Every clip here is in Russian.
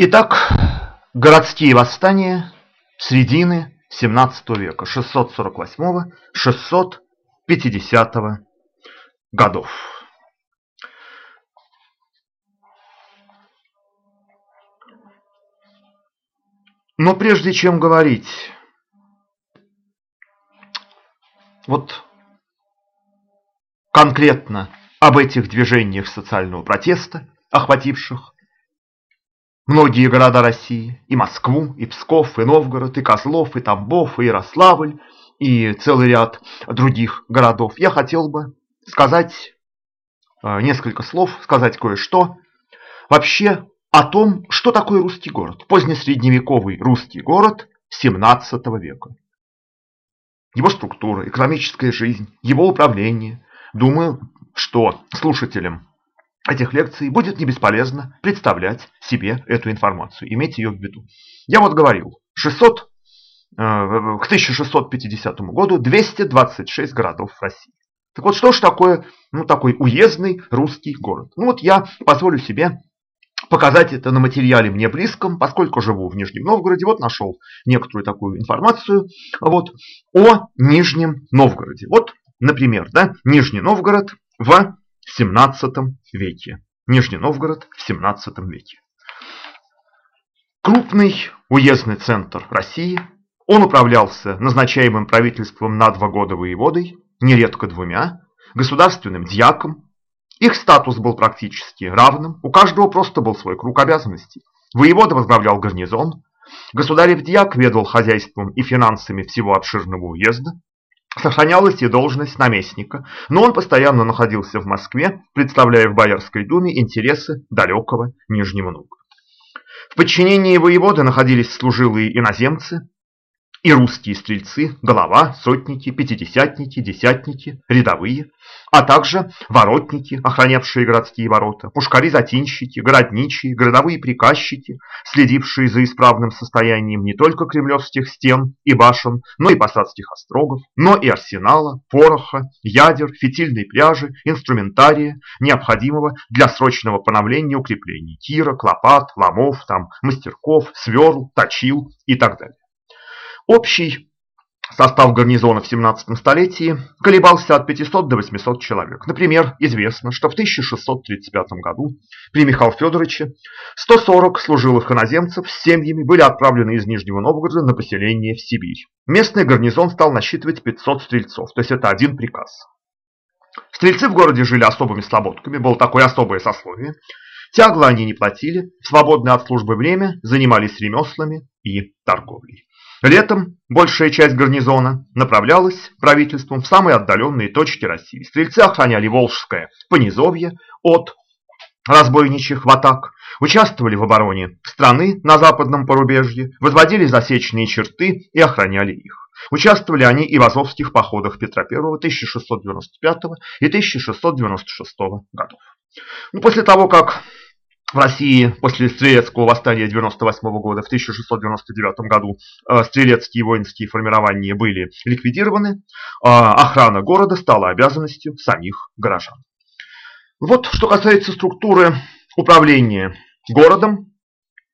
Итак, городские восстания середины 17 века, 648-650 годов. Но прежде чем говорить вот конкретно об этих движениях социального протеста, охвативших многие города России, и Москву, и Псков, и Новгород, и Козлов, и Тамбов, и Ярославль, и целый ряд других городов, я хотел бы сказать э, несколько слов, сказать кое-что вообще о том, что такое русский город, позднесредневековый русский город 17 века. Его структура, экономическая жизнь, его управление. Думаю, что слушателям этих лекций будет не бесполезно представлять себе эту информацию, иметь ее в виду. Я вот говорил, 600, э, к 1650 году 226 городов в России. Так вот, что же такое ну, такой уездный русский город? Ну вот я позволю себе показать это на материале мне близком, поскольку живу в Нижнем Новгороде, вот нашел некоторую такую информацию вот, о Нижнем Новгороде. Вот, например, да, Нижний Новгород в 17 веке. Нижний Новгород в 17 веке. Крупный уездный центр России. Он управлялся назначаемым правительством на два года воеводой, нередко двумя, государственным дьяком, их статус был практически равным, у каждого просто был свой круг обязанностей. Воевода возглавлял гарнизон, государев дьяк ведал хозяйством и финансами всего обширного уезда, сохранялась и должность наместника, но он постоянно находился в Москве, представляя в Боярской думе интересы далекого Нижнего Новгорода. В подчинении воеводы находились служилые иноземцы, и русские стрельцы, голова, сотники, пятидесятники, десятники, рядовые, а также воротники, охранявшие городские ворота, пушкари-затинщики, городничие, городовые приказчики, следившие за исправным состоянием не только кремлевских стен и башен, но и посадских острогов, но и арсенала, пороха, ядер, фитильной пряжи, инструментария, необходимого для срочного поновления укреплений тира, клопат, ломов, там, мастерков, сверл, точил и так далее. Общий состав гарнизона в 17 столетии колебался от 500 до 800 человек. Например, известно, что в 1635 году при Михаиле Федоровиче 140 служилых иноземцев с семьями были отправлены из Нижнего Новгорода на поселение в Сибирь. Местный гарнизон стал насчитывать 500 стрельцов, то есть это один приказ. Стрельцы в городе жили особыми слободками, было такое особое сословие. Тягло они не платили, свободное от службы время занимались ремеслами и торговлей. Летом большая часть гарнизона направлялась правительством в самые отдаленные точки России. Стрельцы охраняли Волжское понизовье от разбойничьих в атак, участвовали в обороне страны на западном порубежье, возводили засечные черты и охраняли их. Участвовали они и в азовских походах Петра I 1695 и 1696 годов. Ну, после того, как в России после Стрелецкого восстания 98 года, в 1699 году э, стрелецкие воинские формирования были ликвидированы, а охрана города стала обязанностью самих горожан. Вот что касается структуры управления городом,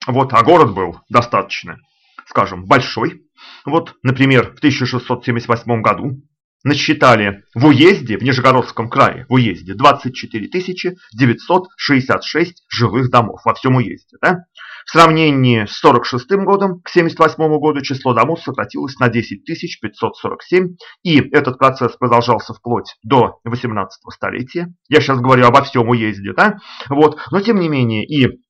вот, а город был достаточно, скажем, большой. Вот, например, в 1678 году насчитали в уезде, в Нижегородском крае, в уезде 24 966 жилых домов во всем уезде. Да? В сравнении с 46 годом, к 78 году, число домов сократилось на 10 547, и этот процесс продолжался вплоть до 18 столетия. Я сейчас говорю обо всем уезде, да? вот. но тем не менее и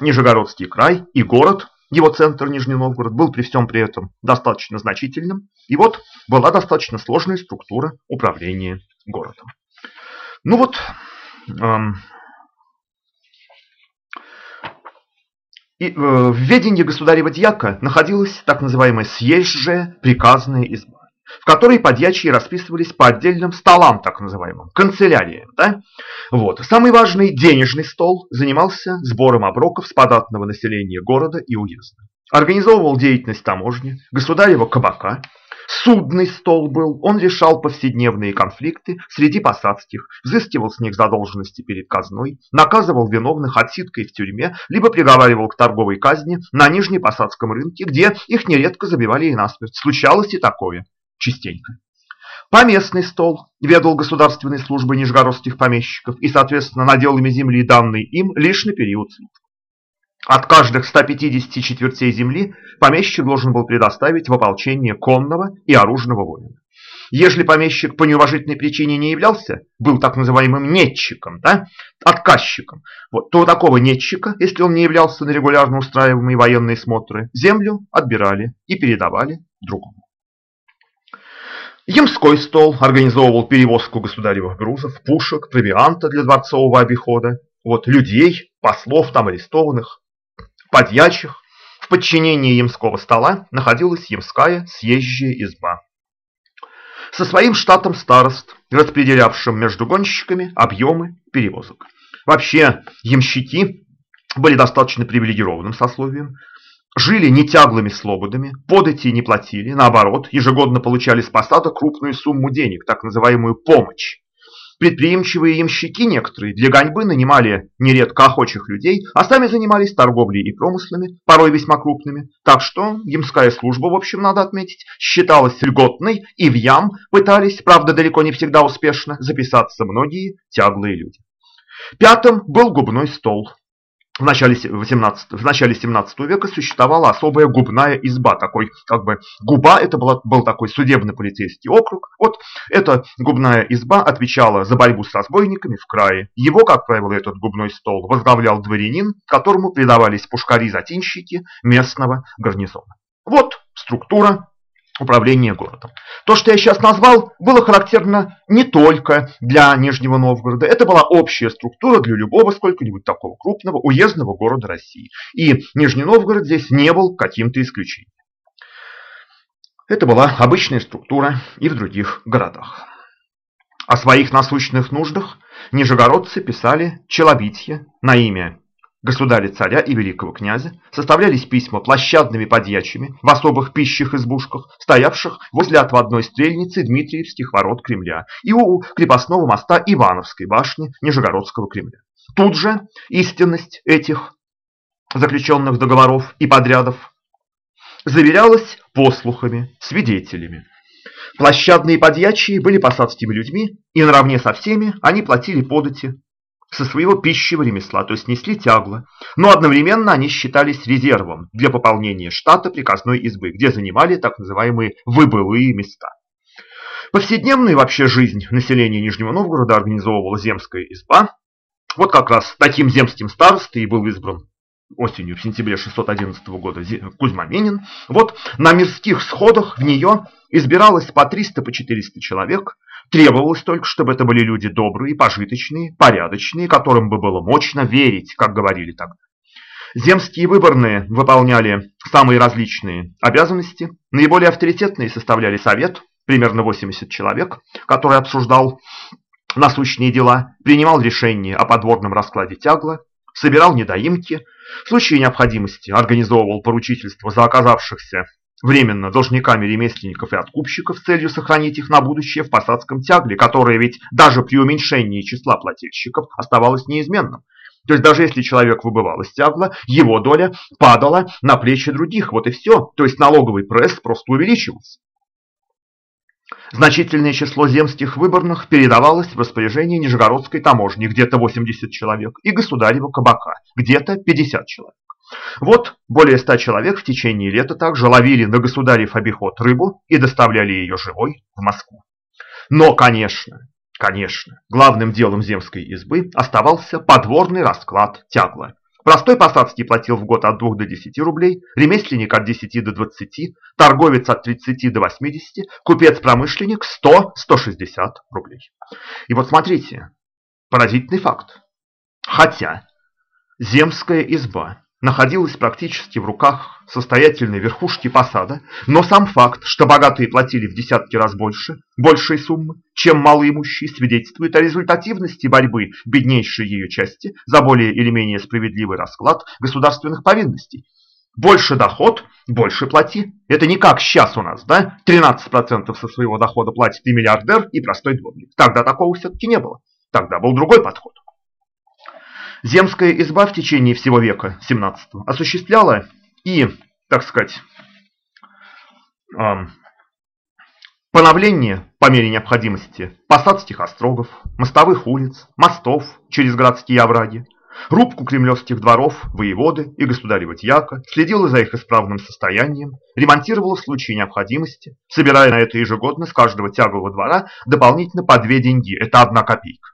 Нижегородский край, и город его центр Нижний Новгород был при всем при этом достаточно значительным. И вот была достаточно сложная структура управления городом. Ну вот, эм, и, э, в ведении государева дьяка находилась так называемая съезжая приказная изба в которой подьячие расписывались по отдельным столам, так называемым, канцеляриям. Да? Вот. Самый важный денежный стол занимался сбором оброков с податного населения города и уезда. Организовывал деятельность таможни, государева кабака, Судный стол был, он решал повседневные конфликты среди посадских, взыскивал с них задолженности перед казной, наказывал виновных отсидкой в тюрьме, либо приговаривал к торговой казни на Нижнепосадском рынке, где их нередко забивали и насмерть. Случалось и такое частенько. Поместный стол ведал государственной службой нижегородских помещиков и, соответственно, наделами земли, данной им лишь на период службы. От каждых 150 четвертей земли помещик должен был предоставить в ополчение конного и оружного воина. Если помещик по неуважительной причине не являлся, был так называемым нетчиком, да, отказчиком, вот, то у такого нетчика, если он не являлся на регулярно устраиваемые военные смотры, землю отбирали и передавали другому. Ямской стол организовывал перевозку государевых грузов, пушек, провианта для дворцового обихода, вот, людей, послов там арестованных, подьячих. В подчинении Ямского стола находилась Ямская съезжая изба. Со своим штатом старост, распределявшим между гонщиками объемы перевозок. Вообще, ямщики были достаточно привилегированным сословием, жили не тяглыми слободами, подати не платили, наоборот, ежегодно получали с посада крупную сумму денег, так называемую помощь. Предприимчивые ямщики некоторые для гоньбы нанимали нередко охочих людей, а сами занимались торговлей и промыслами, порой весьма крупными. Так что ямская служба, в общем, надо отметить, считалась льготной, и в ям пытались, правда далеко не всегда успешно, записаться многие тяглые люди. Пятым был губной стол. В начале, 18, в начале 17 века существовала особая губная изба. Такой, как бы, губа, это была, был такой судебно-полицейский округ. Вот эта губная изба отвечала за борьбу с разбойниками в крае. Его, как правило, этот губной стол возглавлял дворянин, которому предавались пушкари-затинщики местного гарнизона. Вот структура управления городом. То, что я сейчас назвал, было характерно не только для Нижнего Новгорода. Это была общая структура для любого сколько-нибудь такого крупного уездного города России. И Нижний Новгород здесь не был каким-то исключением. Это была обычная структура и в других городах. О своих насущных нуждах нижегородцы писали челобитье на имя государя-царя и великого князя составлялись письма площадными подьячими в особых пищих избушках, стоявших возле отводной стрельницы Дмитриевских ворот Кремля и у крепостного моста Ивановской башни Нижегородского Кремля. Тут же истинность этих заключенных договоров и подрядов заверялась послухами, свидетелями. Площадные подьячие были посадскими людьми, и наравне со всеми они платили подати со своего пищевого ремесла, то есть несли тягло, но одновременно они считались резервом для пополнения штата приказной избы, где занимали так называемые выбылые места. Повседневную вообще жизнь населения Нижнего Новгорода организовывала земская изба. Вот как раз таким земским старостой и был избран осенью, в сентябре 611 года Кузьма Менин. Вот на мирских сходах в нее избиралось по 300 по 400 человек, Требовалось только, чтобы это были люди добрые, пожиточные, порядочные, которым бы было мощно верить, как говорили тогда. Земские выборные выполняли самые различные обязанности. Наиболее авторитетные составляли совет, примерно 80 человек, который обсуждал насущные дела, принимал решения о подворном раскладе тягла, собирал недоимки, в случае необходимости организовывал поручительство за оказавшихся временно должниками ремесленников и откупщиков с целью сохранить их на будущее в посадском тягле, которое ведь даже при уменьшении числа плательщиков оставалось неизменным. То есть даже если человек выбывал из тягла, его доля падала на плечи других. Вот и все. То есть налоговый пресс просто увеличивался. Значительное число земских выборных передавалось в распоряжение Нижегородской таможни, где-то 80 человек, и государева кабака, где-то 50 человек. Вот более ста человек в течение лета также ловили на государев обиход рыбу и доставляли ее живой в Москву. Но, конечно, конечно, главным делом земской избы оставался подворный расклад тягла. Простой посадский платил в год от 2 до 10 рублей, ремесленник от 10 до 20, торговец от 30 до 80, купец-промышленник 100-160 рублей. И вот смотрите, поразительный факт. Хотя земская изба находилась практически в руках состоятельной верхушки посада, но сам факт, что богатые платили в десятки раз больше, большей суммы, чем малоимущие, свидетельствует о результативности борьбы беднейшей ее части за более или менее справедливый расклад государственных повинностей. Больше доход, больше плати. Это не как сейчас у нас, да? 13% со своего дохода платит и миллиардер, и простой дворник. Тогда такого все-таки не было. Тогда был другой подход. Земская изба в течение всего века 17 осуществляла и, так сказать, поновление по мере необходимости посадских острогов, мостовых улиц, мостов через городские овраги, рубку кремлевских дворов, воеводы и государева тьяка, следила за их исправным состоянием, ремонтировала в случае необходимости, собирая на это ежегодно с каждого тягового двора дополнительно по две деньги, это одна копейка.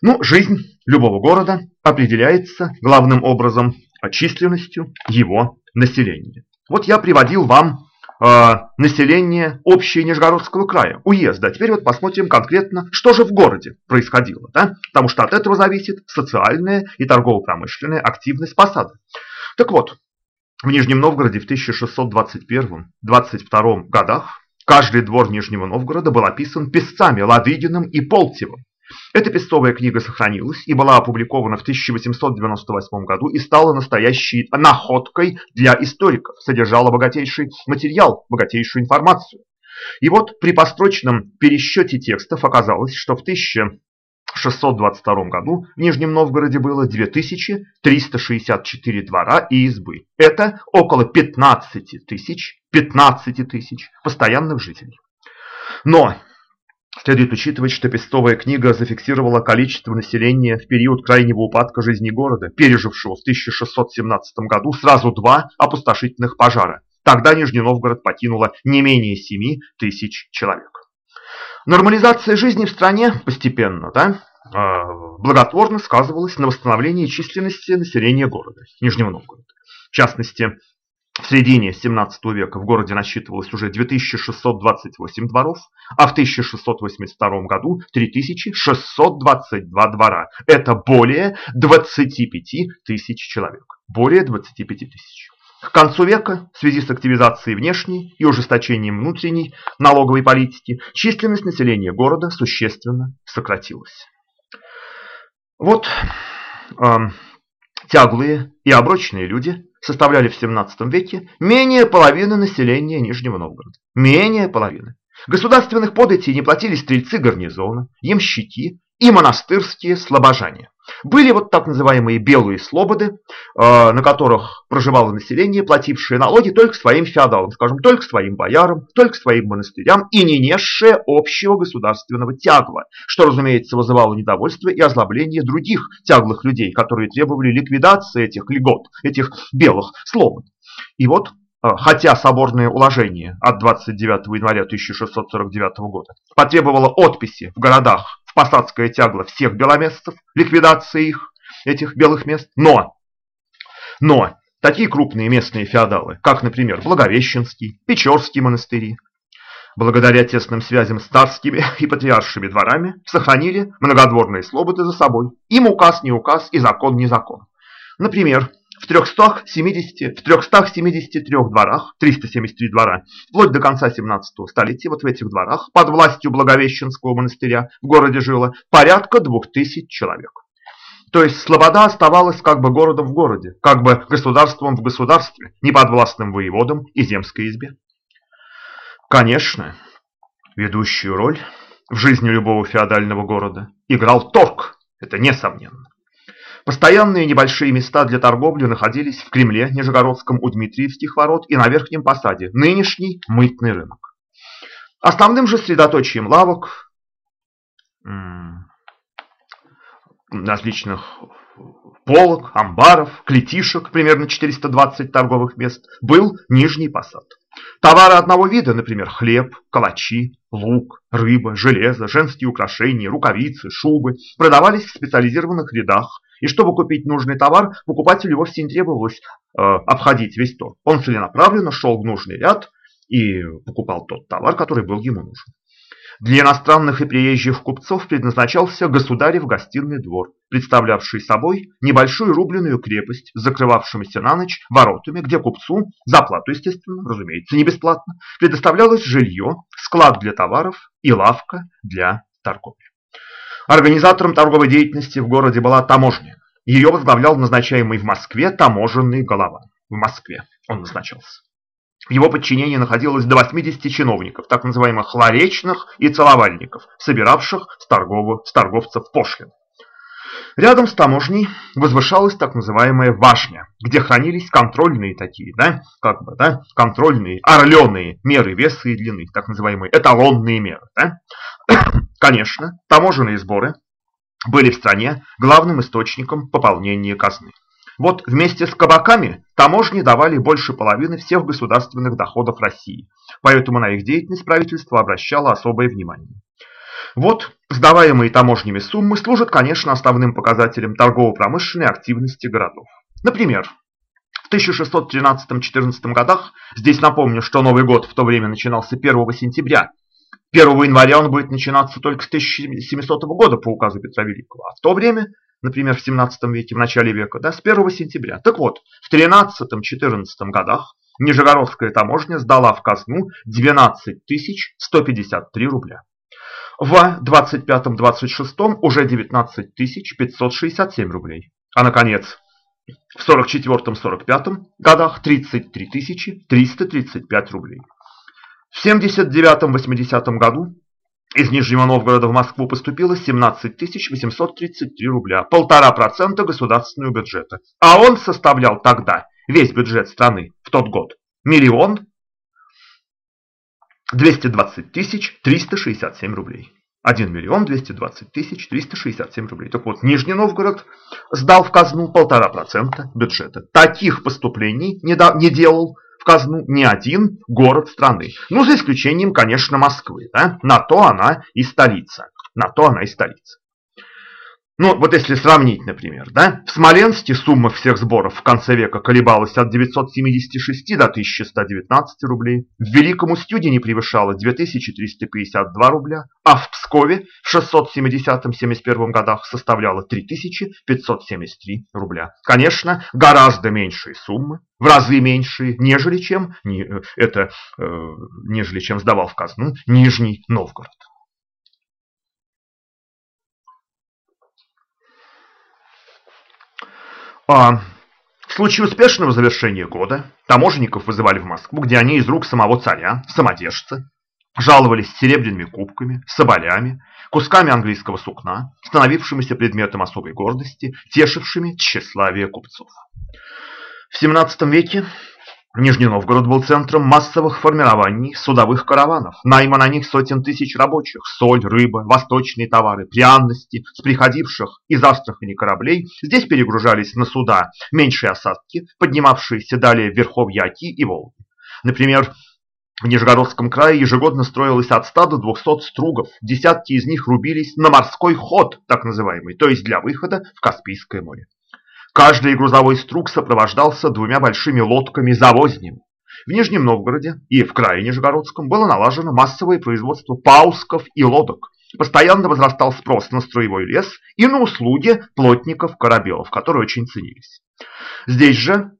Ну, жизнь любого города определяется главным образом численностью его населения. Вот я приводил вам э, население общее Нижегородского края, уезда. А теперь вот посмотрим конкретно, что же в городе происходило. Да? Потому что от этого зависит социальная и торгово-промышленная активность посада. Так вот, в Нижнем Новгороде в 1621-22 годах каждый двор Нижнего Новгорода был описан писцами Ладыгиным и Полтевым. Эта пестовая книга сохранилась и была опубликована в 1898 году и стала настоящей находкой для историков, содержала богатейший материал, богатейшую информацию. И вот при построчном пересчете текстов оказалось, что в 1622 году в Нижнем Новгороде было 2364 двора и избы. Это около 15 тысяч, 15 тысяч постоянных жителей. Но Следует учитывать, что пестовая книга зафиксировала количество населения в период крайнего упадка жизни города, пережившего в 1617 году сразу два опустошительных пожара. Тогда Нижний Новгород покинуло не менее 7 тысяч человек. Нормализация жизни в стране постепенно да, а, благотворно сказывалась на восстановлении численности населения города Нижнего Новгорода. В частности, середине 17 века в городе насчитывалось уже 2628 дворов, а в 1682 году 3622 двора. Это более 25 тысяч человек. Более 25 тысяч. К концу века, в связи с активизацией внешней и ужесточением внутренней налоговой политики, численность населения города существенно сократилась. Вот э, тяглые и оброчные люди составляли в 17 веке менее половины населения Нижнего Новгорода. Менее половины. Государственных податей не платили стрельцы гарнизона, ямщики и монастырские слобожане. Были вот так называемые белые слободы, э, на которых проживало население, платившее налоги только своим феодалам, скажем, только своим боярам, только своим монастырям и не несшее общего государственного тягла, что, разумеется, вызывало недовольство и озлобление других тяглых людей, которые требовали ликвидации этих льгот, этих белых слобод. И вот э, хотя соборное уложение от 29 января 1649 года потребовало отписи в городах посадское тягло всех беломестцев, ликвидация их, этих белых мест. Но, но такие крупные местные феодалы, как, например, Благовещенский, Печорский монастыри, благодаря тесным связям с царскими и патриаршими дворами, сохранили многодворные слободы за собой. Им указ не указ и закон не закон. Например, в 370, в 373 дворах, 373 двора, вплоть до конца 17 столетия, вот в этих дворах, под властью Благовещенского монастыря в городе жило порядка 2000 человек. То есть Слобода оставалась как бы городом в городе, как бы государством в государстве, не подвластным воеводам и земской избе. Конечно, ведущую роль в жизни любого феодального города играл торг, это несомненно. Постоянные небольшие места для торговли находились в Кремле, Нижегородском у Дмитриевских ворот и на Верхнем Посаде, нынешний мытный рынок. Основным же средоточием лавок, различных полок, амбаров, клетишек, примерно 420 торговых мест, был Нижний Посад. Товары одного вида, например, хлеб, калачи, лук, рыба, железо, женские украшения, рукавицы, шубы, продавались в специализированных рядах и чтобы купить нужный товар, покупателю вовсе не требовалось э, обходить весь торг. Он целенаправленно шел в нужный ряд и покупал тот товар, который был ему нужен. Для иностранных и приезжих купцов предназначался государев гостиный двор, представлявший собой небольшую рубленную крепость закрывавшимися на ночь воротами, где купцу, за плату, естественно, разумеется, не бесплатно, предоставлялось жилье, склад для товаров и лавка для торговли. Организатором торговой деятельности в городе была таможня. Ее возглавлял назначаемый в Москве таможенный голова. в Москве он назначался. В его подчинении находилось до 80 чиновников, так называемых ларечных и целовальников, собиравших с, торговых, с торговцев пошлин. Рядом с таможней возвышалась так называемая башня, где хранились контрольные такие, да, как бы, да, контрольные, орленые меры веса и длины, так называемые эталонные меры. Да. Конечно, таможенные сборы были в стране главным источником пополнения казны. Вот вместе с кабаками таможни давали больше половины всех государственных доходов России, поэтому на их деятельность правительство обращало особое внимание. Вот сдаваемые таможнями суммы служат, конечно, основным показателем торгово-промышленной активности городов. Например, в 1613-14 годах, здесь напомню, что Новый год в то время начинался 1 сентября, 1 января он будет начинаться только с 1700 года по указу Петра Великого, а в то время например, в 17 веке, в начале века, да, с 1 сентября. Так вот, в 13-14 годах Нижегородская таможня сдала в казну 12 153 рубля. В 25-26 уже 19 567 рублей. А, наконец, в 44-45 годах 33 335 рублей. В 79-80 году из Нижнего Новгорода в Москву поступило 17 833 рубля, полтора процента государственного бюджета. А он составлял тогда, весь бюджет страны в тот год, миллион 220 тысяч 367 рублей. 1 миллион 220 тысяч 367 рублей. Так вот, Нижний Новгород сдал в казну полтора процента бюджета. Таких поступлений не, да, не делал казну ни один город страны. Ну, за исключением, конечно, Москвы. Да? На то она и столица. На то она и столица. Ну, вот если сравнить, например, да, в Смоленске сумма всех сборов в конце века колебалась от 976 до 1119 рублей, в Великом Устюге не превышала 2352 рубля, а в Пскове в 670-71 годах составляла 3573 рубля. Конечно, гораздо меньшие суммы, в разы меньшие, нежели чем, не, э, это, э, нежели чем сдавал в казну Нижний Новгород. А в случае успешного завершения года таможенников вызывали в Москву, где они из рук самого царя, самодержца, жаловались серебряными кубками, соболями, кусками английского сукна, становившимися предметом особой гордости, тешившими тщеславие купцов. В XVII веке Нижний Новгород был центром массовых формирований судовых караванов, найма на них сотен тысяч рабочих, соль, рыба, восточные товары, пряности с приходивших из Астрахани кораблей. Здесь перегружались на суда меньшие осадки, поднимавшиеся далее в Верховья Оки и Волги. Например, в Нижегородском крае ежегодно строилось от 100 до 200 стругов, десятки из них рубились на морской ход, так называемый, то есть для выхода в Каспийское море. Каждый грузовой струк сопровождался двумя большими лодками-завознями. В Нижнем Новгороде и в крае Нижегородском было налажено массовое производство паусков и лодок. Постоянно возрастал спрос на строевой лес и на услуги плотников-корабелов, которые очень ценились. Здесь же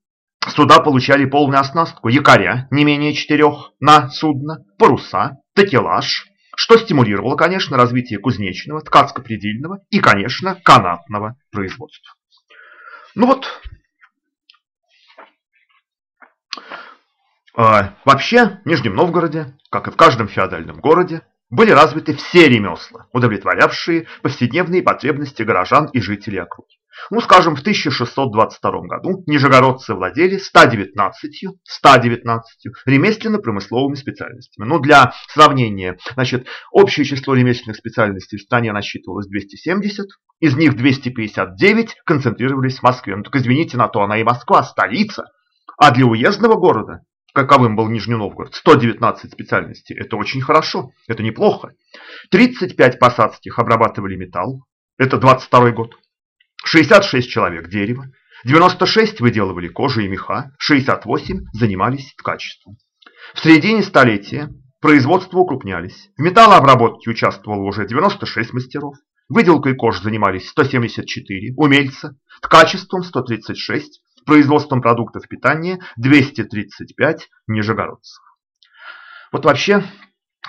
суда получали полную оснастку якоря, не менее четырех на судно, паруса, такелаж, что стимулировало, конечно, развитие кузнечного, ткацко-предельного и, конечно, канатного производства. Ну вот, а, вообще в Нижнем Новгороде, как и в каждом феодальном городе, были развиты все ремесла, удовлетворявшие повседневные потребности горожан и жителей округи. Ну, скажем, в 1622 году нижегородцы владели 119, 119 ремесленно-промысловыми специальностями. Ну, для сравнения, значит, общее число ремесленных специальностей в стране насчитывалось 270, из них 259 концентрировались в Москве. Ну, так извините, на то она и Москва, столица. А для уездного города каковым был Нижний Новгород, 119 специальностей. Это очень хорошо, это неплохо. 35 посадских обрабатывали металл, это 22 год. 66 человек дерево, 96 выделывали кожу и меха, 68 занимались ткачеством. В середине столетия производства укрупнялись. В металлообработке участвовало уже 96 мастеров, выделкой кож занимались 174 умельца, ткачеством 136, производством продуктов питания 235 нижегородцев. Вот вообще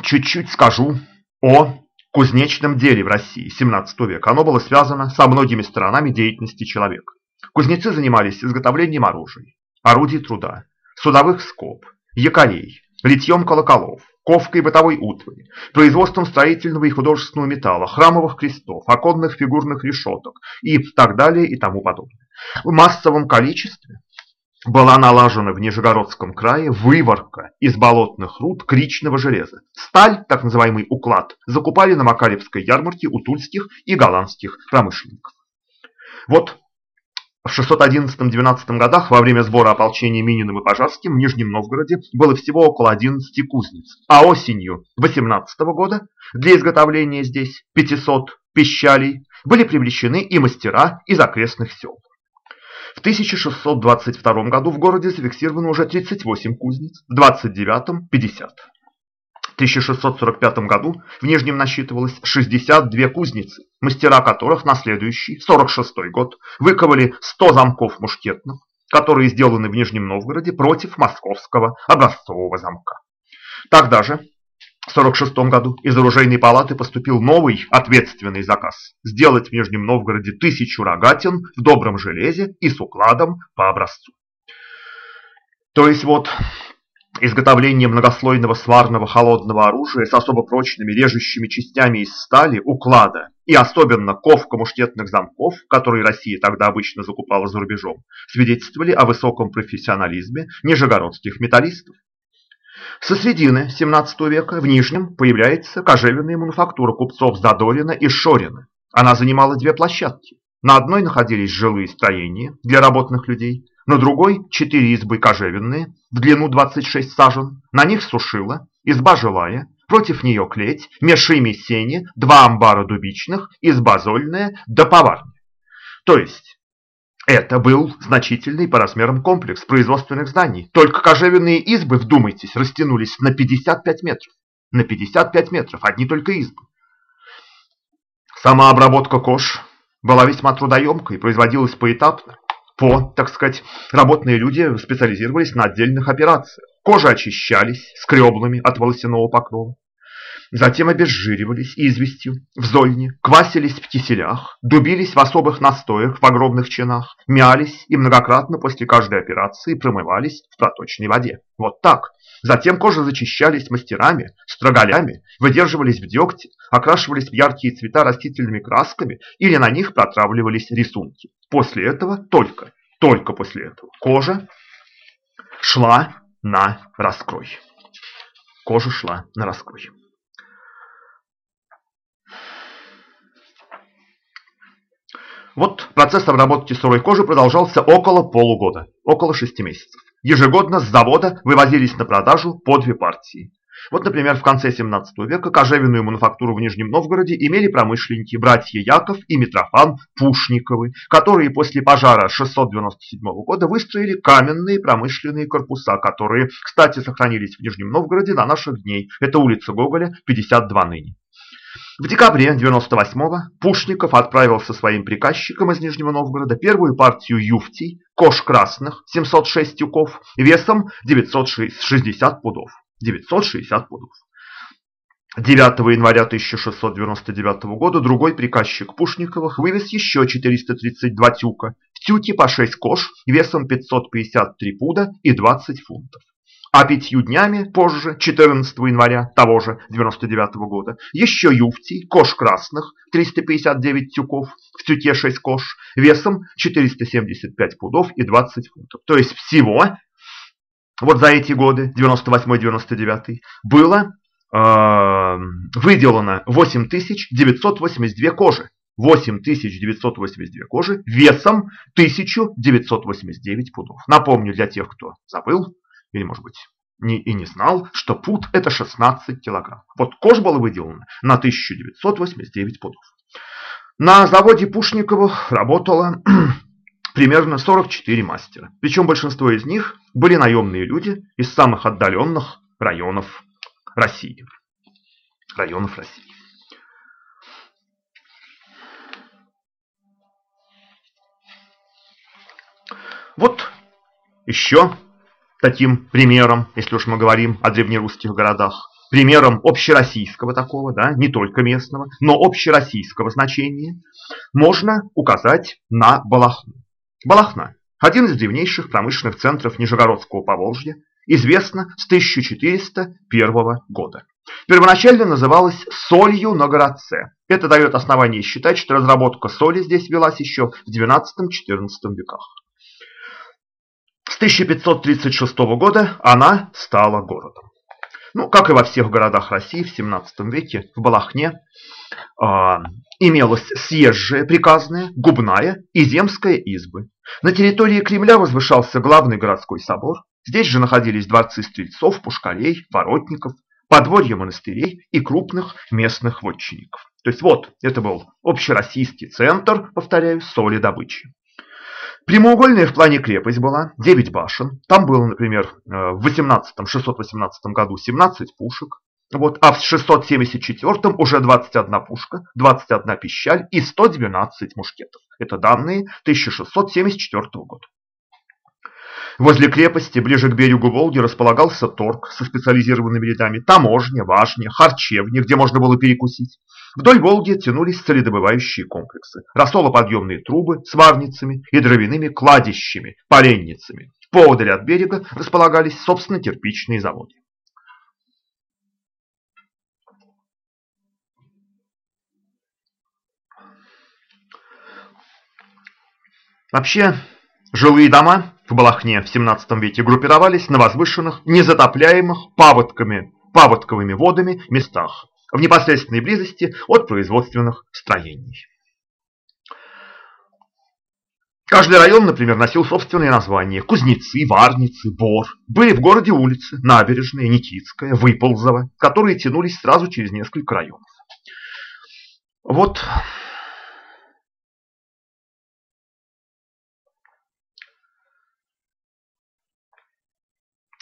чуть-чуть скажу о кузнечном деле в России 17 века. Оно было связано со многими сторонами деятельности человека. Кузнецы занимались изготовлением оружия, орудий труда, судовых скоб, якорей, литьем колоколов, ковкой бытовой утвари, производством строительного и художественного металла, храмовых крестов, оконных фигурных решеток и так далее и тому подобное. В массовом количестве была налажена в Нижегородском крае выварка из болотных руд кричного железа. Сталь, так называемый уклад, закупали на Макаревской ярмарке у тульских и голландских промышленников. Вот в 611-12 годах во время сбора ополчения Мининым и Пожарским в Нижнем Новгороде было всего около 11 кузнец, а осенью 18 года для изготовления здесь 500 пищалей были привлечены и мастера из окрестных сел. В 1622 году в городе зафиксировано уже 38 кузнец, в 29 – 50. В 1645 году в Нижнем насчитывалось 62 кузницы, мастера которых на следующий, 46 год, выковали 100 замков мушкетных, которые сделаны в Нижнем Новгороде против московского образцового замка. Тогда же в 1946 году из оружейной палаты поступил новый ответственный заказ – сделать в Нижнем Новгороде тысячу рогатин в добром железе и с укладом по образцу. То есть вот изготовление многослойного сварного холодного оружия с особо прочными режущими частями из стали, уклада и особенно ковка мушкетных замков, которые Россия тогда обычно закупала за рубежом, свидетельствовали о высоком профессионализме нижегородских металлистов. Со средины 17 века в Нижнем появляется кожевенная мануфактура купцов Задорина и Шорина. Она занимала две площадки. На одной находились жилые строения для работных людей, на другой – четыре избы кожевенные, в длину 26 сажен, на них сушила, изба жилая, против нее клеть, мешими сени, два амбара дубичных, изба зольная да поварня. То есть это был значительный по размерам комплекс производственных зданий. Только кожевенные избы, вдумайтесь, растянулись на 55 метров. На 55 метров, одни только избы. Сама обработка кож была весьма трудоемкой и производилась поэтапно. По, так сказать, работные люди специализировались на отдельных операциях. Кожи очищались скреблами от волосяного покрова. Затем обезжиривались известью в зольне, квасились в киселях, дубились в особых настоях в огромных чинах, мялись и многократно после каждой операции промывались в проточной воде. Вот так. Затем кожи зачищались мастерами, строгалями, выдерживались в дегте, окрашивались в яркие цвета растительными красками или на них протравливались рисунки. После этого только, только после этого кожа шла на раскрой. Кожа шла на раскрой. Вот процесс обработки сырой кожи продолжался около полугода, около шести месяцев. Ежегодно с завода вывозились на продажу по две партии. Вот, например, в конце 17 века кожевенную мануфактуру в Нижнем Новгороде имели промышленники братья Яков и Митрофан Пушниковы, которые после пожара 697 года выстроили каменные промышленные корпуса, которые, кстати, сохранились в Нижнем Новгороде до наших дней. Это улица Гоголя, 52 ныне. В декабре 98-го Пушников отправил со своим приказчиком из Нижнего Новгорода первую партию юфтий, кож красных, 706 тюков, весом 960 пудов. 960 пудов. 9 января 1699 года другой приказчик Пушниковых вывез еще 432 тюка, в тюке по 6 кож весом 553 пуда и 20 фунтов. А пятью днями позже, 14 января того же 99 года, еще юфтий, кож красных, 359 тюков, в тюке 6 кож, весом 475 пудов и 20 фунтов. То есть всего, вот за эти годы, 98-99, было э, выделано 8982 кожи. 8982 кожи весом 1989 пудов. Напомню для тех, кто забыл, или, может быть, не, и не знал, что пуд это 16 килограмм. Вот кожа была выделана на 1989 пудов. На заводе Пушниковых работало примерно 44 мастера. Причем большинство из них были наемные люди из самых отдаленных районов России. Районов России. Вот еще таким примером, если уж мы говорим о древнерусских городах, примером общероссийского такого, да, не только местного, но общероссийского значения, можно указать на Балахну. Балахна один из древнейших промышленных центров Нижегородского Поволжья, известно с 1401 года. Первоначально называлась солью на городце. Это дает основание считать, что разработка соли здесь велась еще в XII-XIV веках. С 1536 года она стала городом. Ну, как и во всех городах России в 17 веке, в Балахне э, имелась съезжая приказная, губная и земская избы. На территории Кремля возвышался главный городской собор. Здесь же находились дворцы стрельцов, пушкарей, воротников, подворья монастырей и крупных местных вотчинников. То есть вот, это был общероссийский центр, повторяю, соли добычи. Прямоугольная в плане крепость была, 9 башен. Там было, например, э, в 18 618 году 17 пушек. Вот, а в 674 уже 21 пушка, 21 пищаль и 112 мушкетов. Это данные 1674 года. Возле крепости, ближе к берегу Волги, располагался торг со специализированными рядами, таможня, важня, харчевня, где можно было перекусить. Вдоль Волги тянулись солидобывающие комплексы, рассолоподъемные трубы с варницами и дровяными кладищами, поленницами. Поодаль от берега располагались, собственно, кирпичные заводы. Вообще, жилые дома в Балахне в 17 веке группировались на возвышенных, незатопляемых паводками, паводковыми водами местах, в непосредственной близости от производственных строений. Каждый район, например, носил собственные названия. Кузнецы, Варницы, Бор. Были в городе улицы, Набережная, Никитская, Выползово, которые тянулись сразу через несколько районов. Вот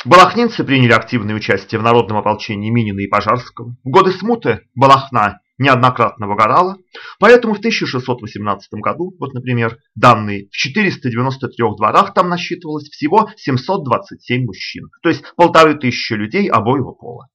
Балахнинцы приняли активное участие в народном ополчении Минина и Пожарского. В годы смуты Балахна неоднократно выгорала, поэтому в 1618 году, вот, например, данные в 493 дворах там насчитывалось всего 727 мужчин, то есть полторы тысячи людей обоего пола.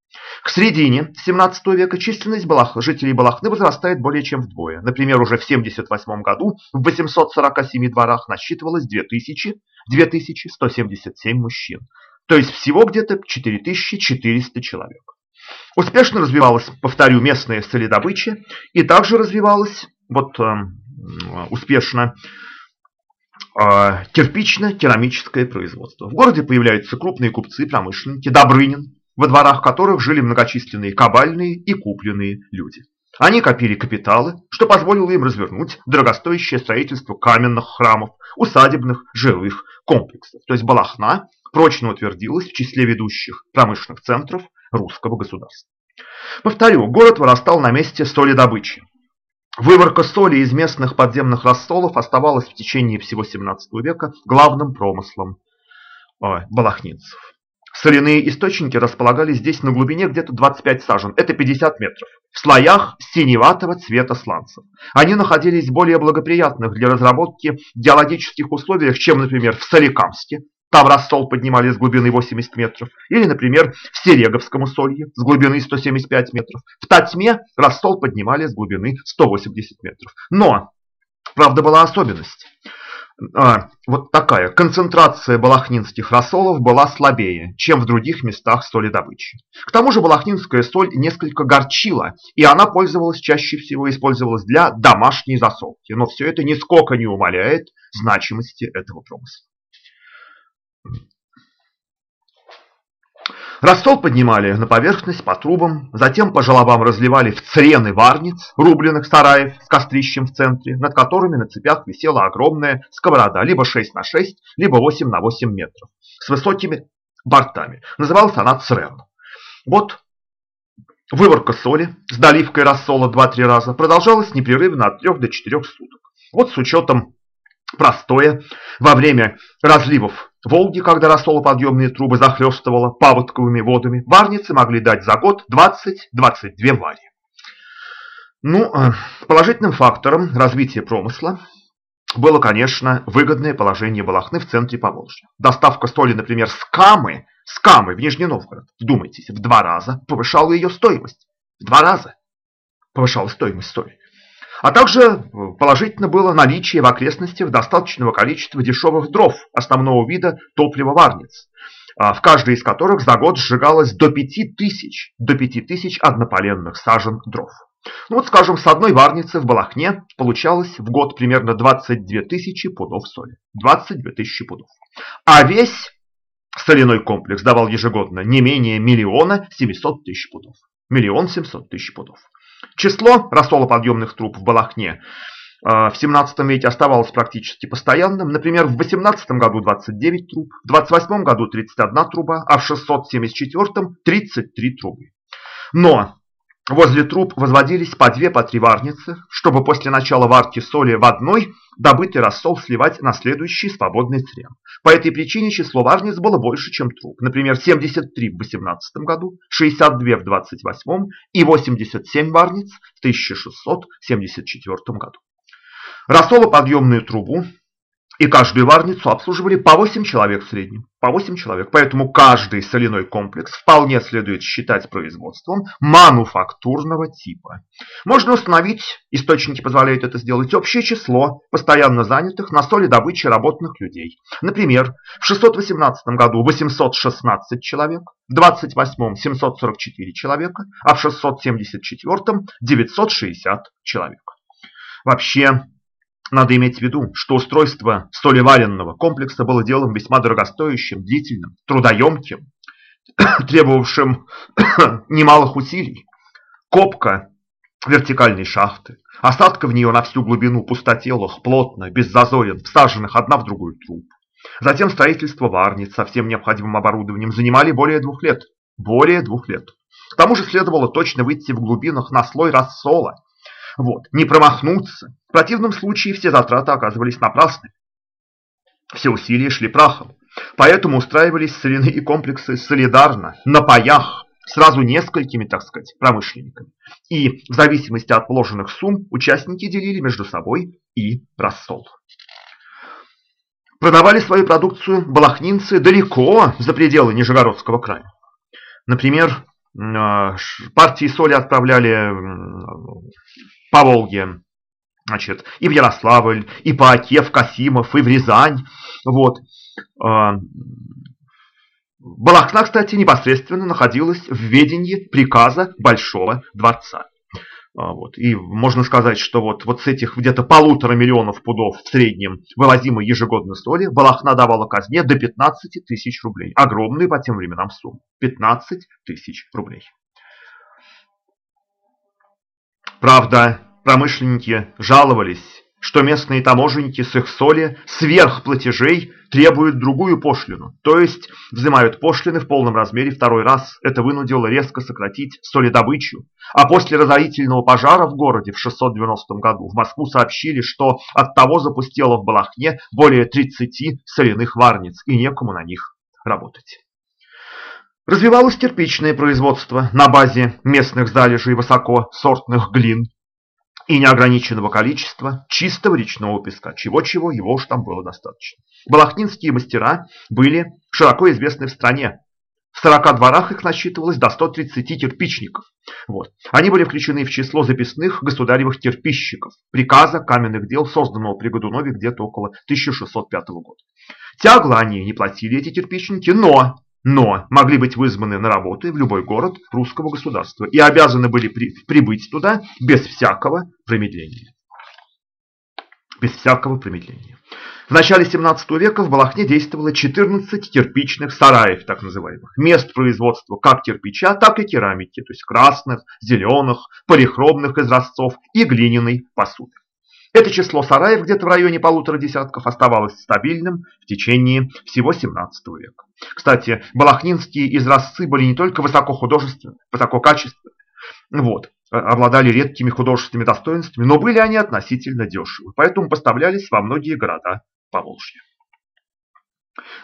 К середине 17 века численность Балах, жителей Балахны возрастает более чем вдвое. Например, уже в 78 году в 847 дворах насчитывалось 2000, 2177 мужчин. То есть всего где-то 4400 человек. Успешно развивалась, повторю, местная солидобыча и также развивалась вот, э, успешно э, кирпично-керамическое производство. В городе появляются крупные купцы, промышленники, Добрынин, во дворах которых жили многочисленные кабальные и купленные люди. Они копили капиталы, что позволило им развернуть дорогостоящее строительство каменных храмов, усадебных жилых комплексов. То есть Балахна прочно утвердилась в числе ведущих промышленных центров русского государства. Повторю, город вырастал на месте солидобычи. Выварка соли из местных подземных рассолов оставалась в течение всего 17 века главным промыслом э, балахнинцев. Соляные источники располагались здесь на глубине где-то 25 сажен, это 50 метров, в слоях синеватого цвета сланцев. Они находились более благоприятных для разработки геологических условиях, чем, например, в Соликамске, там рассол поднимали с глубины 80 метров. Или, например, в Сереговском усолье с глубины 175 метров. В Татьме рассол поднимали с глубины 180 метров. Но, правда, была особенность. А, вот такая. Концентрация балахнинских рассолов была слабее, чем в других местах солидобычи. К тому же балахнинская соль несколько горчила, и она пользовалась чаще всего использовалась для домашней засолки. Но все это нисколько не умаляет значимости этого промысла. Рассол поднимали на поверхность по трубам, затем по желобам разливали в црены варниц, рубленых сараев с кострищем в центре, над которыми на цепях висела огромная сковорода, либо 6 на 6, либо 8 на 8 метров, с высокими бортами. Называлась она црен. Вот выварка соли с доливкой рассола 2-3 раза продолжалась непрерывно от 3 до 4 суток. Вот с учетом простое во время разливов Волги, когда рассолоподъемные трубы захлестывало паводковыми водами, варницы могли дать за год 20-22 вари. Ну, э, положительным фактором развития промысла было, конечно, выгодное положение Балахны в центре Поволжья. Доставка соли, например, с Камы, с Камы в Нижний Новгород, вдумайтесь, в два раза повышала ее стоимость. В два раза повышала стоимость соли. А также положительно было наличие в окрестностях достаточного количества дешевых дров основного вида топлива варниц, а, в каждой из которых за год сжигалось до 5000, до 5000 однополенных сажен дров. Ну вот, скажем, с одной варницы в Балахне получалось в год примерно 22 тысячи пудов соли. 22 тысячи пудов. А весь соляной комплекс давал ежегодно не менее миллиона 700 тысяч пудов. Миллион 700 тысяч пудов. Число рассолоподъемных труб в Балахне а, в 17 веке оставалось практически постоянным. Например, в 18 году 29 труб, в 28 году 31 труба, а в 674 33 трубы. Но Возле труб возводились по две, по три варницы, чтобы после начала варки соли в одной добытый рассол сливать на следующий свободный црем. По этой причине число варниц было больше, чем труб. Например, 73 в 18 году, 62 в 28 и 87 варниц в 1674 году. Рассолоподъемную трубу и каждую варницу обслуживали по 8 человек в среднем. По 8 человек. Поэтому каждый соляной комплекс вполне следует считать производством мануфактурного типа. Можно установить, источники позволяют это сделать, общее число постоянно занятых на солидобыче работных людей. Например, в 618 году 816 человек, в 28 744 человека, а в 674 960 человек. Вообще, надо иметь в виду, что устройство солеваренного комплекса было делом весьма дорогостоящим, длительным, трудоемким, требовавшим немалых усилий. Копка вертикальной шахты, осадка в нее на всю глубину пустотелых, плотно, без зазорин, всаженных одна в другую труб. Затем строительство варниц со всем необходимым оборудованием занимали более двух лет. Более двух лет. К тому же следовало точно выйти в глубинах на слой рассола, вот, не промахнуться. В противном случае все затраты оказывались напрасны. Все усилия шли прахом. Поэтому устраивались соляные комплексы солидарно, на паях, сразу несколькими, так сказать, промышленниками. И в зависимости от вложенных сумм участники делили между собой и рассол. Продавали свою продукцию балахнинцы далеко за пределы Нижегородского края. Например, партии соли отправляли по Волге, значит, и в Ярославль, и по Оке, в Касимов, и в Рязань. Вот. А, Балахна, кстати, непосредственно находилась в ведении приказа Большого дворца. А, вот. И можно сказать, что вот, вот с этих где-то полутора миллионов пудов в среднем вывозимой ежегодно соли Балахна давала казне до 15 тысяч рублей. Огромную по тем временам сумму. 15 тысяч рублей. Правда, промышленники жаловались, что местные таможенники с их соли сверх платежей требуют другую пошлину, то есть взимают пошлины в полном размере второй раз. Это вынудило резко сократить солидобычу. А после разорительного пожара в городе в 690 году в Москву сообщили, что от того запустило в Балахне более 30 соляных варниц и некому на них работать. Развивалось кирпичное производство на базе местных залежей высокосортных глин и неограниченного количества чистого речного песка, чего-чего его уж там было достаточно. Балахнинские мастера были широко известны в стране. В 40 дворах их насчитывалось до 130 кирпичников. Вот. Они были включены в число записных государевых кирпищиков, приказа каменных дел, созданного при Годунове где-то около 1605 года. Тягло они не платили эти кирпичники, но но могли быть вызваны на работы в любой город русского государства и обязаны были при, прибыть туда без всякого промедления. Без всякого промедления. В начале 17 века в Балахне действовало 14 кирпичных сараев, так называемых, мест производства как кирпича, так и керамики, то есть красных, зеленых, полихромных изразцов и глиняной посуды. Это число сараев где-то в районе полутора десятков оставалось стабильным в течение всего 17 века. Кстати, балахнинские изразцы были не только высокохудожественны, высококачественны, вот, а, обладали редкими художественными достоинствами, но были они относительно дешевы, поэтому поставлялись во многие города Поволжья.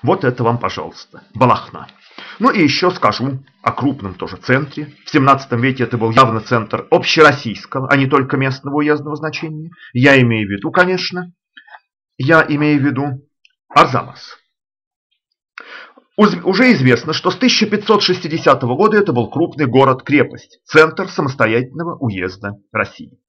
Вот это вам, пожалуйста, Балахна. Ну и еще скажу о крупном тоже центре. В 17 веке это был явно центр общероссийского, а не только местного уездного значения. Я имею в виду, конечно, я имею в виду Арзамас. Уже известно, что с 1560 года это был крупный город-крепость, центр самостоятельного уезда России.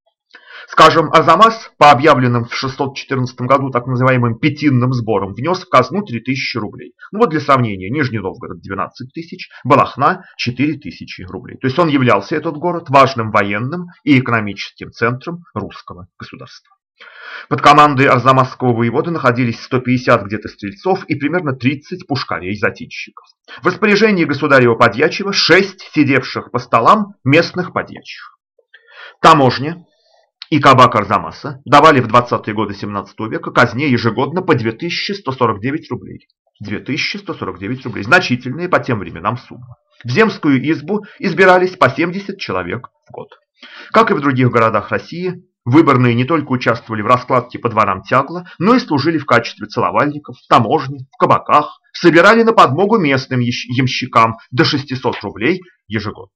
Скажем, Арзамас по объявленным в 614 году так называемым пятинным сборам внес в казну 3000 рублей. Ну вот для сравнения, Нижний Новгород 12 тысяч, Балахна 4000 рублей. То есть он являлся, этот город, важным военным и экономическим центром русского государства. Под командой Арзамасского воевода находились 150 где-то стрельцов и примерно 30 пушкарей-затильщиков. В распоряжении государева подьячего 6 сидевших по столам местных подьячих. Таможня и кабак Арзамаса давали в 20-е годы 17 века казне ежегодно по 2149 рублей. 2149 рублей. Значительные по тем временам суммы. В земскую избу избирались по 70 человек в год. Как и в других городах России, Выборные не только участвовали в раскладке по дворам тягла, но и служили в качестве целовальников, в таможне, в кабаках, собирали на подмогу местным ямщикам до 600 рублей ежегодно.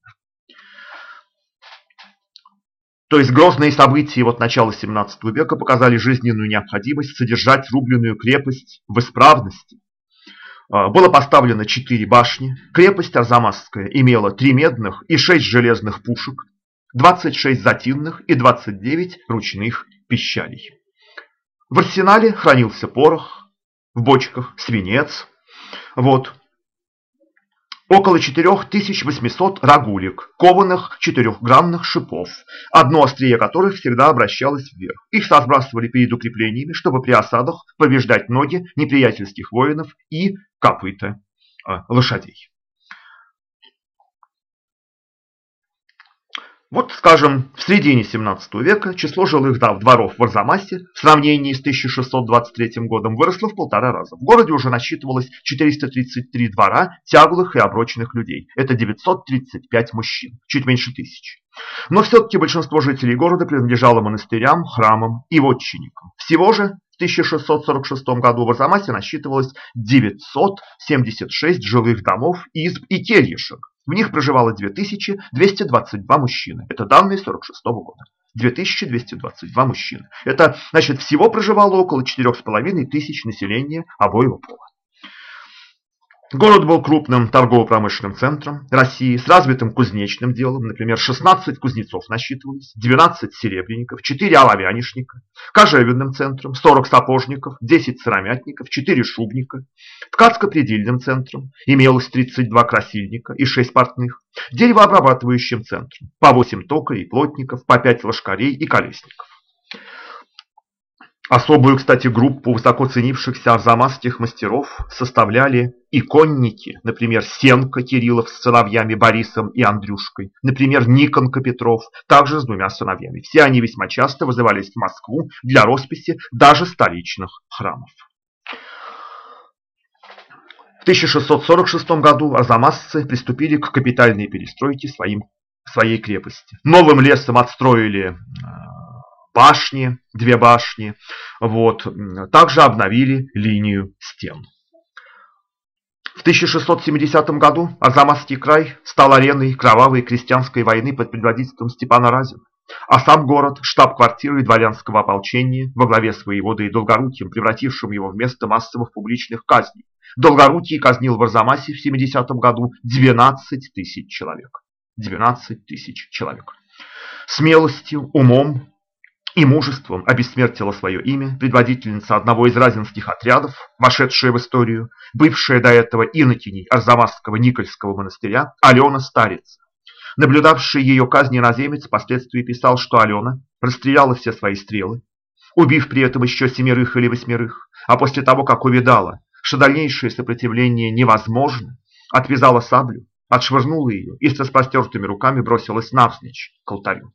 То есть грозные события вот начала 17 века показали жизненную необходимость содержать рубленную крепость в исправности. А, было поставлено четыре башни. Крепость Арзамасская имела три медных и шесть железных пушек, 26 затинных и 29 ручных пищалей. В арсенале хранился порох, в бочках свинец. Вот. Около 4800 рагулек, кованых четырехгранных шипов, одно острие которых всегда обращалось вверх. Их сбрасывали перед укреплениями, чтобы при осадах повреждать ноги неприятельских воинов и копыта э, лошадей. Вот, скажем, в середине 17 века число жилых дворов в Арзамасе в сравнении с 1623 годом выросло в полтора раза. В городе уже насчитывалось 433 двора тяглых и оброченных людей. Это 935 мужчин, чуть меньше тысячи. Но все-таки большинство жителей города принадлежало монастырям, храмам и вотчинникам. Всего же в 1646 году в Арзамасе насчитывалось 976 жилых домов, изб и кельишек. В них проживало 2222 мужчины. Это данные 46 года. 2222 мужчины. Это, значит, всего проживало около 4,5 тысяч населения обоего пола. Город был крупным торгово-промышленным центром России с развитым кузнечным делом. Например, 16 кузнецов насчитывались, 12 серебряников, 4 оловянишника. Кожевенным центром 40 сапожников, 10 сыромятников, 4 шубника. Ткацко-предельным центром имелось 32 красильника и 6 портных. Деревообрабатывающим центром по 8 токарей, плотников, по 5 ложкарей и колесников. Особую, кстати, группу высоко ценившихся арзамасских мастеров составляли иконники, например, Сенка Кириллов с сыновьями Борисом и Андрюшкой, например, Никон Петров, также с двумя сыновьями. Все они весьма часто вызывались в Москву для росписи даже столичных храмов. В 1646 году арзамасцы приступили к капитальной перестройке своим, своей крепости. Новым лесом отстроили э, башни, две башни. Вот. Также обновили линию стен. В 1670 году Арзамасский край стал ареной кровавой крестьянской войны под предводительством Степана Разина. А сам город – штаб-квартирой дворянского ополчения во главе с воеводой Долгоруким, превратившим его в место массовых публичных казней. Долгорукий казнил в Арзамасе в 70 году 12 тысяч человек. 12 тысяч человек. Смелостью, умом, и мужеством обессмертила свое имя предводительница одного из разинских отрядов, вошедшая в историю, бывшая до этого инокиней Арзамасского Никольского монастыря Алена Старица. Наблюдавший ее казни наземец впоследствии писал, что Алена расстреляла все свои стрелы, убив при этом еще семерых или восьмерых, а после того, как увидала, что дальнейшее сопротивление невозможно, отвязала саблю, отшвырнула ее и с распростертыми руками бросилась навзничь к алтарю.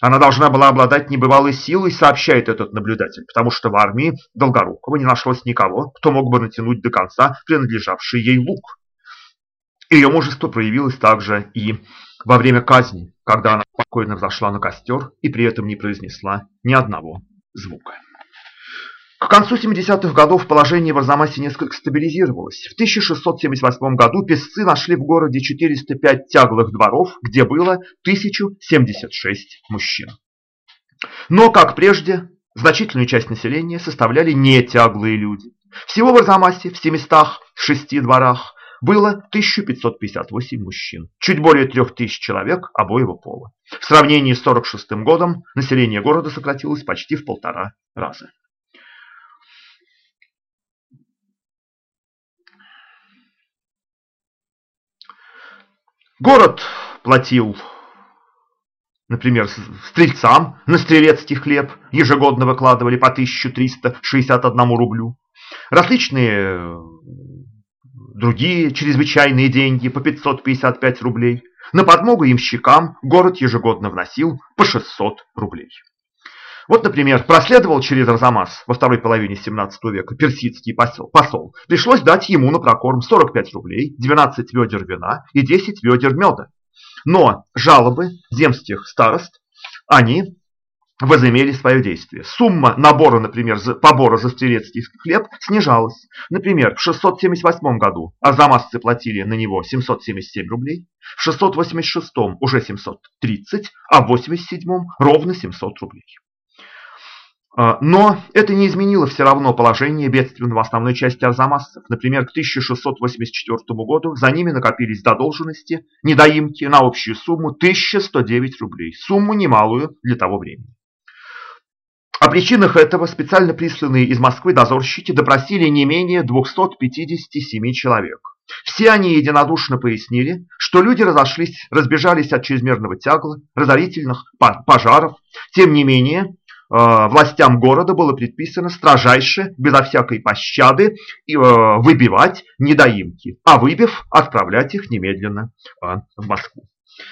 Она должна была обладать небывалой силой, сообщает этот наблюдатель, потому что в армии Долгорукова не нашлось никого, кто мог бы натянуть до конца принадлежавший ей лук. Ее мужество проявилось также и во время казни, когда она спокойно взошла на костер и при этом не произнесла ни одного звука. К концу 70-х годов положение в Арзамасе несколько стабилизировалось. В 1678 году песцы нашли в городе 405 тяглых дворов, где было 1076 мужчин. Но, как прежде, значительную часть населения составляли не тяглые люди. Всего в Арзамасе в 706 дворах было 1558 мужчин, чуть более 3000 человек обоего пола. В сравнении с 46 годом население города сократилось почти в полтора раза. Город платил, например, стрельцам на стрелецкий хлеб, ежегодно выкладывали по 1361 рублю. Различные другие чрезвычайные деньги по 555 рублей. На подмогу имщикам город ежегодно вносил по 600 рублей. Вот, например, проследовал через Арзамас во второй половине 17 века персидский посол. посол. Пришлось дать ему на прокорм 45 рублей, 12 ведер вина и 10 ведер меда. Но жалобы земских старост, они возымели свое действие. Сумма набора, например, за, побора за стрелецкий хлеб снижалась. Например, в 678 году арзамасцы платили на него 777 рублей, в 686 уже 730, а в 87 ровно 700 рублей. А, но это не изменило все равно положение бедственного основной части арзамасцев. Например, к 1684 году за ними накопились задолженности, недоимки на общую сумму 1109 рублей. Сумму немалую для того времени. О причинах этого специально присланные из Москвы дозорщики допросили не менее 257 человек. Все они единодушно пояснили, что люди разошлись, разбежались от чрезмерного тягла, разорительных пожаров. Тем не менее, властям города было предписано строжайше, безо всякой пощады, э, выбивать недоимки, а выбив, отправлять их немедленно э, в Москву.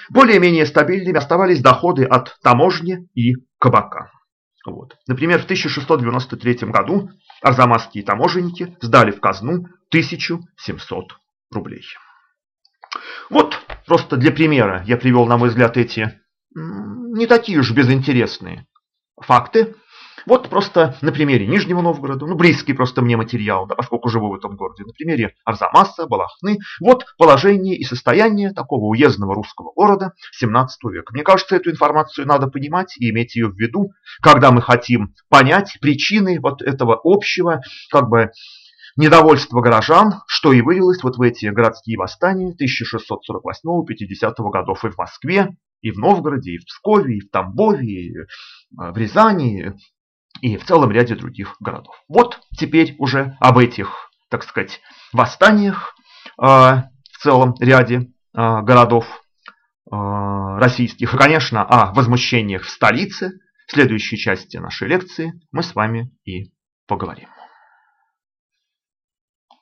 Более-менее стабильными оставались доходы от таможни и кабака. Вот. Например, в 1693 году арзамасские таможенники сдали в казну 1700 рублей. Вот просто для примера я привел, на мой взгляд, эти не такие уж безинтересные факты. Вот просто на примере Нижнего Новгорода, ну близкий просто мне материал, да, поскольку живу в этом городе, на примере Арзамаса, Балахны, вот положение и состояние такого уездного русского города 17 века. Мне кажется, эту информацию надо понимать и иметь ее в виду, когда мы хотим понять причины вот этого общего, как бы, недовольства горожан, что и вылилось вот в эти городские восстания 1648-50 годов и в Москве, и в Новгороде, и в Пскове, и в Тамбове, и в Рязани, и в целом ряде других городов. Вот теперь уже об этих, так сказать, восстаниях э, в целом ряде э, городов российских, и, конечно, о возмущениях в столице, в следующей части нашей лекции мы с вами и поговорим.